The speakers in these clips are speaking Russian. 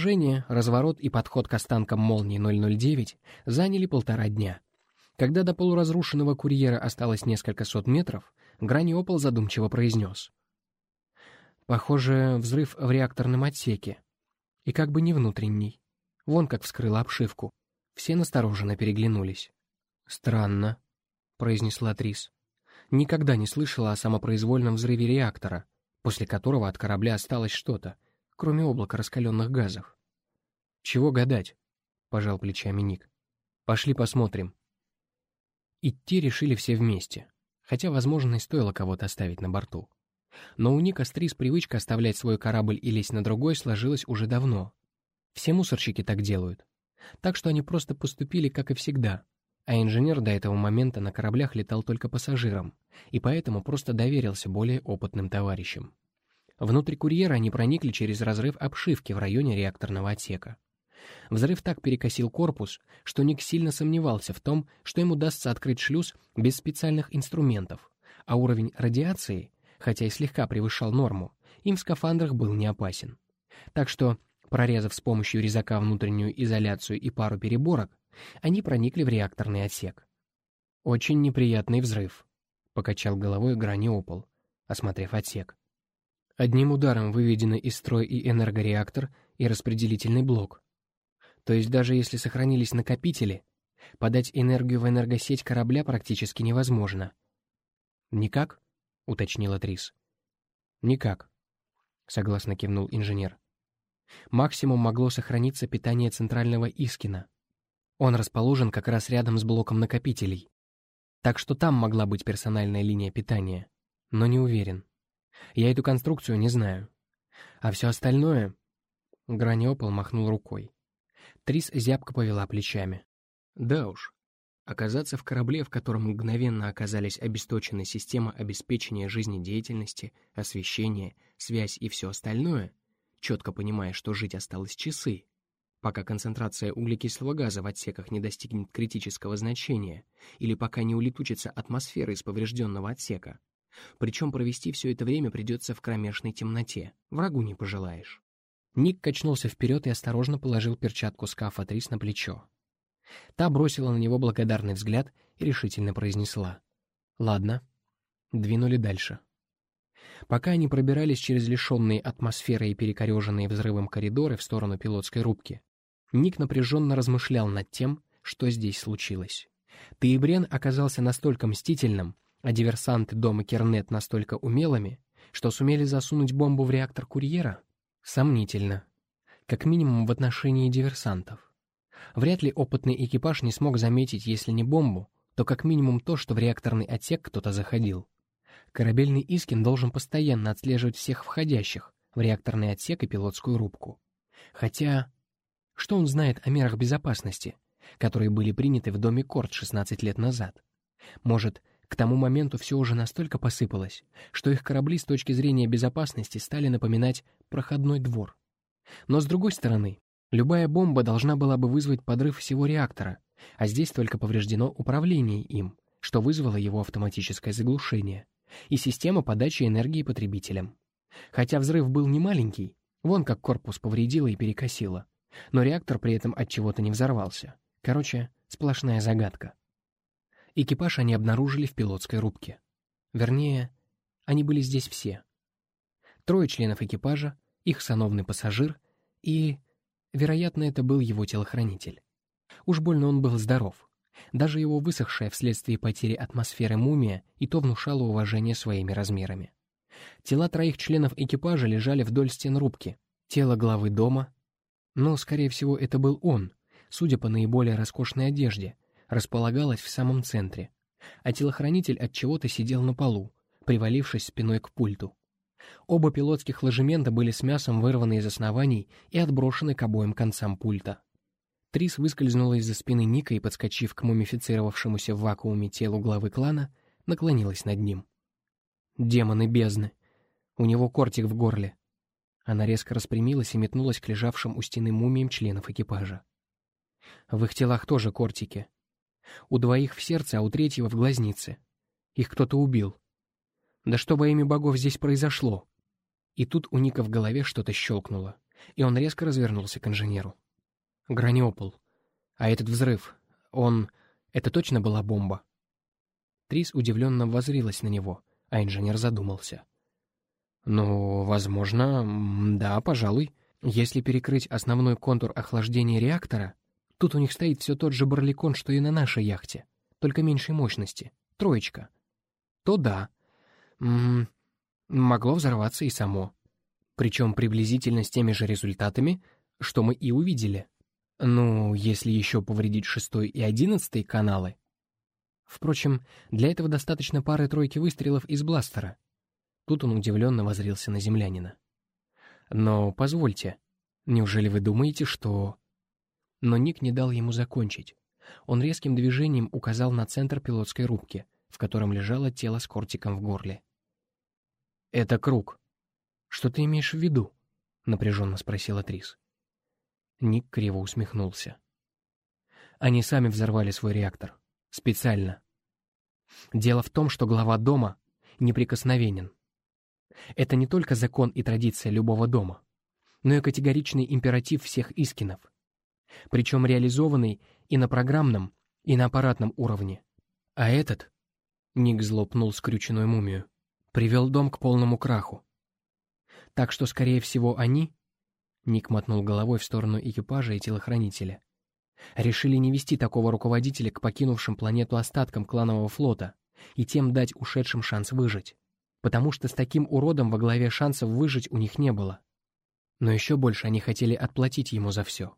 Торможение, разворот и подход к останкам молнии 009 заняли полтора дня. Когда до полуразрушенного курьера осталось несколько сот метров, Граниопол задумчиво произнес. «Похоже, взрыв в реакторном отсеке. И как бы не внутренний. Вон как вскрыла обшивку. Все настороженно переглянулись. «Странно», — произнесла Трис. «Никогда не слышала о самопроизвольном взрыве реактора, после которого от корабля осталось что-то, кроме облака раскаленных газов». «Чего гадать?» — пожал плечами Ник. «Пошли посмотрим». Идти решили все вместе, хотя, возможно, и стоило кого-то оставить на борту. Но у Ника с Трис привычка оставлять свой корабль и лезть на другой сложилась уже давно. Все мусорщики так делают. Так что они просто поступили, как и всегда. А инженер до этого момента на кораблях летал только пассажирам, и поэтому просто доверился более опытным товарищам. Внутрь курьера они проникли через разрыв обшивки в районе реакторного отсека. Взрыв так перекосил корпус, что Ник сильно сомневался в том, что им удастся открыть шлюз без специальных инструментов, а уровень радиации, хотя и слегка превышал норму, им в скафандрах был не опасен. Так что Прорезав с помощью резака внутреннюю изоляцию и пару переборок, они проникли в реакторный отсек. «Очень неприятный взрыв», — покачал головой Граниопол, осмотрев отсек. Одним ударом выведены из строя и энергореактор, и распределительный блок. То есть даже если сохранились накопители, подать энергию в энергосеть корабля практически невозможно. «Никак?» — уточнила Трис. «Никак», — согласно кивнул инженер. Максимум могло сохраниться питание центрального Искина. Он расположен как раз рядом с блоком накопителей. Так что там могла быть персональная линия питания. Но не уверен. Я эту конструкцию не знаю. А все остальное... Граниопол махнул рукой. Трис зябко повела плечами. Да уж. Оказаться в корабле, в котором мгновенно оказались обесточены система обеспечения жизнедеятельности, освещение, связь и все остальное, четко понимая, что жить осталось часы, пока концентрация углекислого газа в отсеках не достигнет критического значения или пока не улетучится атмосфера из поврежденного отсека. Причем провести все это время придется в кромешной темноте. Врагу не пожелаешь. Ник качнулся вперед и осторожно положил перчатку скафа Трис на плечо. Та бросила на него благодарный взгляд и решительно произнесла. «Ладно». Двинули дальше. Пока они пробирались через лишенные атмосферы и перекореженные взрывом коридоры в сторону пилотской рубки, Ник напряженно размышлял над тем, что здесь случилось. Таибрен оказался настолько мстительным, а диверсанты дома Кернет настолько умелыми, что сумели засунуть бомбу в реактор курьера? Сомнительно. Как минимум в отношении диверсантов. Вряд ли опытный экипаж не смог заметить, если не бомбу, то как минимум то, что в реакторный отсек кто-то заходил. Корабельный Искин должен постоянно отслеживать всех входящих в реакторный отсек и пилотскую рубку. Хотя, что он знает о мерах безопасности, которые были приняты в доме Корт 16 лет назад? Может, к тому моменту все уже настолько посыпалось, что их корабли с точки зрения безопасности стали напоминать проходной двор. Но с другой стороны, любая бомба должна была бы вызвать подрыв всего реактора, а здесь только повреждено управление им, что вызвало его автоматическое заглушение и система подачи энергии потребителям. Хотя взрыв был не маленький, вон как корпус повредило и перекосило, но реактор при этом от чего-то не взорвался. Короче, сплошная загадка. Экипаж они обнаружили в пилотской рубке. Вернее, они были здесь все. Трое членов экипажа, их сановный пассажир и, вероятно, это был его телохранитель. Уж больно он был здоров. Даже его высохшая вследствие потери атмосферы мумия и то внушала уважение своими размерами. Тела троих членов экипажа лежали вдоль стен рубки. Тело главы дома, но, скорее всего, это был он, судя по наиболее роскошной одежде, располагалось в самом центре, а телохранитель от чего-то сидел на полу, привалившись спиной к пульту. Оба пилотских ложемента были с мясом вырваны из оснований и отброшены к обоим концам пульта. Трис выскользнула из-за спины Ника и, подскочив к мумифицировавшемуся в вакууме телу главы клана, наклонилась над ним. «Демоны бездны! У него кортик в горле!» Она резко распрямилась и метнулась к лежавшим у стены мумиям членов экипажа. В их телах тоже кортики. У двоих в сердце, а у третьего в глазнице. Их кто-то убил. Да что во имя богов здесь произошло? И тут у Ника в голове что-то щелкнуло. И он резко развернулся к инженеру. «Граниопол. А этот взрыв, он... Это точно была бомба?» Трис удивленно возрилась на него, а инженер задумался. «Ну, возможно, да, пожалуй. Если перекрыть основной контур охлаждения реактора, тут у них стоит все тот же барликон, что и на нашей яхте, только меньшей мощности, троечка, то да, м -м, могло взорваться и само. Причем приблизительно с теми же результатами, что мы и увидели. Ну, если еще повредить шестой и одиннадцатый каналы. Впрочем, для этого достаточно пары-тройки выстрелов из бластера. Тут он удивленно возрился на землянина. Но позвольте, неужели вы думаете, что... Но Ник не дал ему закончить. Он резким движением указал на центр пилотской рубки, в котором лежало тело с кортиком в горле. «Это круг. Что ты имеешь в виду?» — напряженно спросила Трис. Ник криво усмехнулся. Они сами взорвали свой реактор. Специально. Дело в том, что глава дома неприкосновенен. Это не только закон и традиция любого дома, но и категоричный императив всех искинов. Причем реализованный и на программном, и на аппаратном уровне. А этот, Ник злопнул скрюченную мумию, привел дом к полному краху. Так что, скорее всего, они, Ник мотнул головой в сторону экипажа и телохранителя, решили не вести такого руководителя к покинувшим планету остаткам кланового флота и тем дать ушедшим шанс выжить потому что с таким уродом во главе шансов выжить у них не было. Но еще больше они хотели отплатить ему за все.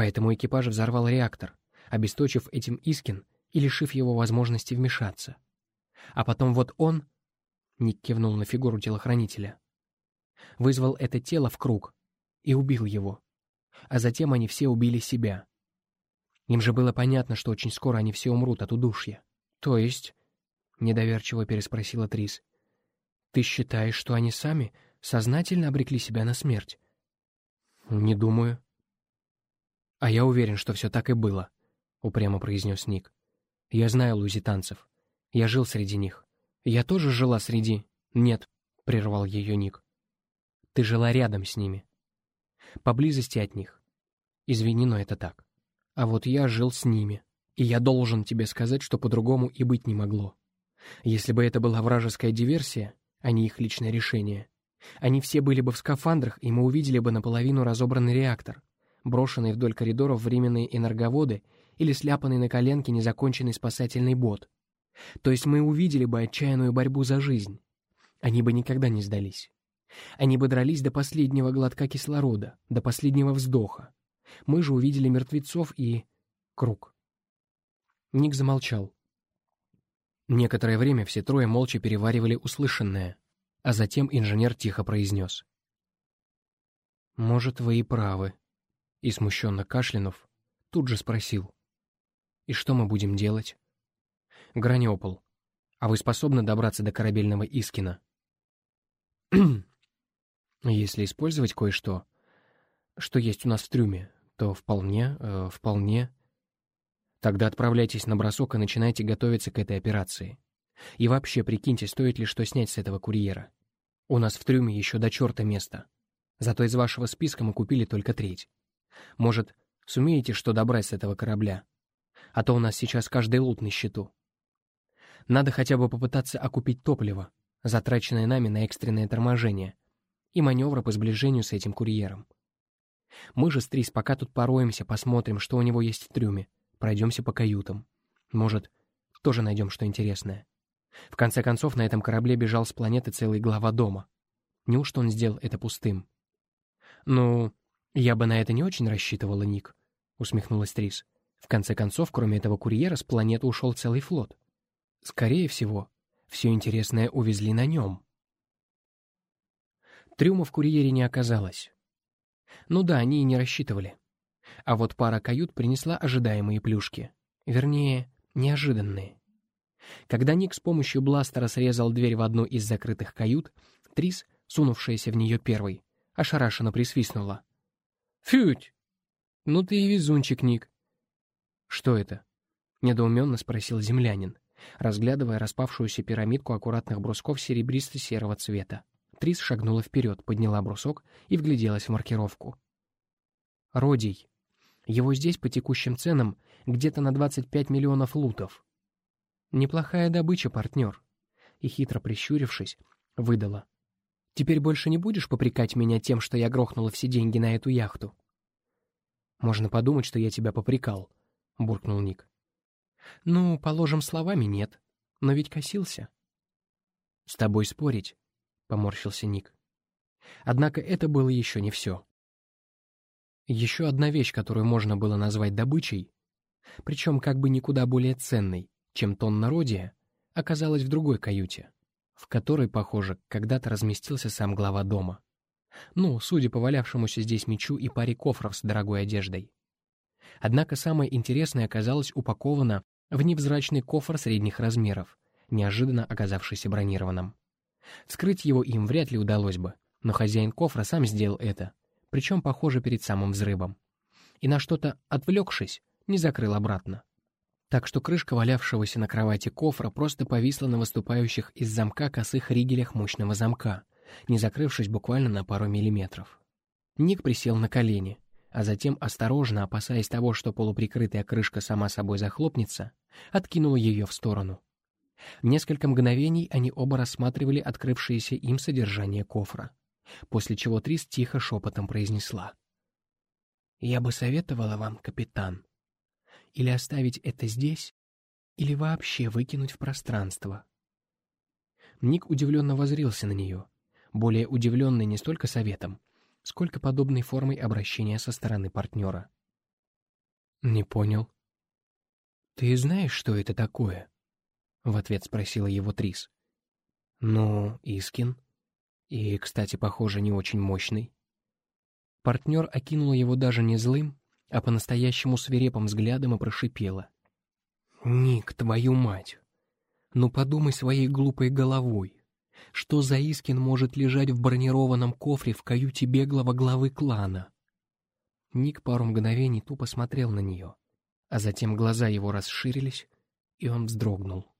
Поэтому экипаж взорвал реактор, обесточив этим Искин и лишив его возможности вмешаться. А потом вот он, Ник кивнул на фигуру телохранителя, вызвал это тело в круг и убил его. А затем они все убили себя. Им же было понятно, что очень скоро они все умрут от удушья. То есть, недоверчиво переспросила Трис, ты считаешь, что они сами сознательно обрекли себя на смерть? Не думаю. А я уверен, что все так и было, упрямо произнес Ник. Я знаю лузитанцев. Я жил среди них. Я тоже жила среди... Нет, прервал ее Ник. Ты жила рядом с ними. Поблизости от них. Извини, но это так. А вот я жил с ними. И я должен тебе сказать, что по-другому и быть не могло. Если бы это была вражеская диверсия, а не их личное решение. Они все были бы в скафандрах, и мы увидели бы наполовину разобранный реактор, брошенный вдоль коридоров временные энерговоды или сляпанный на коленке незаконченный спасательный бот. То есть мы увидели бы отчаянную борьбу за жизнь. Они бы никогда не сдались. Они бы дрались до последнего глотка кислорода, до последнего вздоха. Мы же увидели мертвецов и... круг. Ник замолчал. Некоторое время все трое молча переваривали услышанное, а затем инженер тихо произнес. «Может, вы и правы», и, смущенно кашлянув, тут же спросил. «И что мы будем делать?» «Граниопол, а вы способны добраться до корабельного Искина?» «Если использовать кое-что, что есть у нас в трюме, то вполне, э, вполне...» Тогда отправляйтесь на бросок и начинайте готовиться к этой операции. И вообще прикиньте, стоит ли что снять с этого курьера. У нас в трюме еще до черта места. Зато из вашего списка мы купили только треть. Может, сумеете что добрать с этого корабля? А то у нас сейчас каждый лут на счету. Надо хотя бы попытаться окупить топливо, затраченное нами на экстренное торможение, и маневры по сближению с этим курьером. Мы же с Трис пока тут пороемся, посмотрим, что у него есть в трюме, пройдемся по каютам. Может, тоже найдем что интересное. В конце концов, на этом корабле бежал с планеты целый глава дома. Неужто он сделал это пустым? «Ну, я бы на это не очень рассчитывала, Ник», — усмехнулась Трис. «В конце концов, кроме этого курьера, с планеты ушел целый флот. Скорее всего, все интересное увезли на нем». Трюма в курьере не оказалось. Ну да, они и не рассчитывали. А вот пара кают принесла ожидаемые плюшки. Вернее, неожиданные. Когда Ник с помощью бластера срезал дверь в одну из закрытых кают, Трис, сунувшаяся в нее первой, ошарашенно присвистнула. «Фють! Ну ты и везунчик, Ник!» «Что это?» — недоуменно спросил землянин, разглядывая распавшуюся пирамидку аккуратных брусков серебристо-серого цвета. Трис шагнула вперед, подняла брусок и вгляделась в маркировку. «Родий. Его здесь по текущим ценам где-то на 25 миллионов лутов. Неплохая добыча, партнер». И хитро прищурившись, выдала. «Теперь больше не будешь попрекать меня тем, что я грохнула все деньги на эту яхту?» «Можно подумать, что я тебя попрекал», — буркнул Ник. «Ну, положим, словами нет. Но ведь косился». «С тобой спорить», — поморщился Ник. Однако это было еще не все. Еще одна вещь, которую можно было назвать добычей, причем как бы никуда более ценной, чем тон народия, оказалась в другой каюте, в которой, похоже, когда-то разместился сам глава дома. Ну, судя по валявшемуся здесь мечу и паре кофров с дорогой одеждой. Однако самое интересное оказалось упаковано в невзрачный кофр средних размеров, неожиданно оказавшийся бронированным. Вскрыть его им вряд ли удалось бы, но хозяин кофра сам сделал это, причем, похоже, перед самым взрывом. И на что-то отвлекшись, не закрыл обратно. Так что крышка валявшегося на кровати кофра просто повисла на выступающих из замка косых ригелях мощного замка, не закрывшись буквально на пару миллиметров. Ник присел на колени, а затем, осторожно опасаясь того, что полуприкрытая крышка сама собой захлопнется, откинул ее в сторону. Несколько мгновений они оба рассматривали открывшееся им содержание кофра, после чего Трис тихо шепотом произнесла. «Я бы советовала вам, капитан, или оставить это здесь, или вообще выкинуть в пространство». Ник удивленно возрился на нее, более удивленный не столько советом, сколько подобной формой обращения со стороны партнера. «Не понял». «Ты знаешь, что это такое?» — в ответ спросила его Трис. «Ну, Искин. И, кстати, похоже, не очень мощный». Партнер окинула его даже не злым, а по-настоящему свирепым взглядом и прошипела. «Ник, твою мать! Ну подумай своей глупой головой. Что за Искин может лежать в бронированном кофре в каюте беглого главы клана? Ник пару мгновений тупо смотрел на нее, а затем глаза его расширились, и он вздрогнул.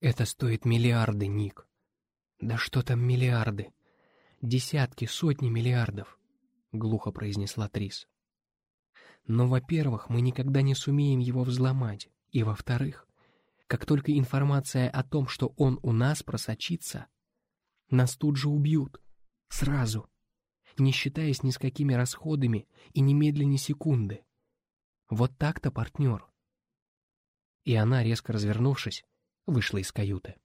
«Это стоит миллиарды, Ник. Да что там миллиарды? Десятки, сотни миллиардов», — глухо произнесла Трис. «Но, во-первых, мы никогда не сумеем его взломать, и, во-вторых, как только информация о том, что он у нас просочится, нас тут же убьют. Сразу. Не считаясь ни с какими расходами и немедленно секунды. Вот так-то, партнер. И она, резко развернувшись, вышла из каюты.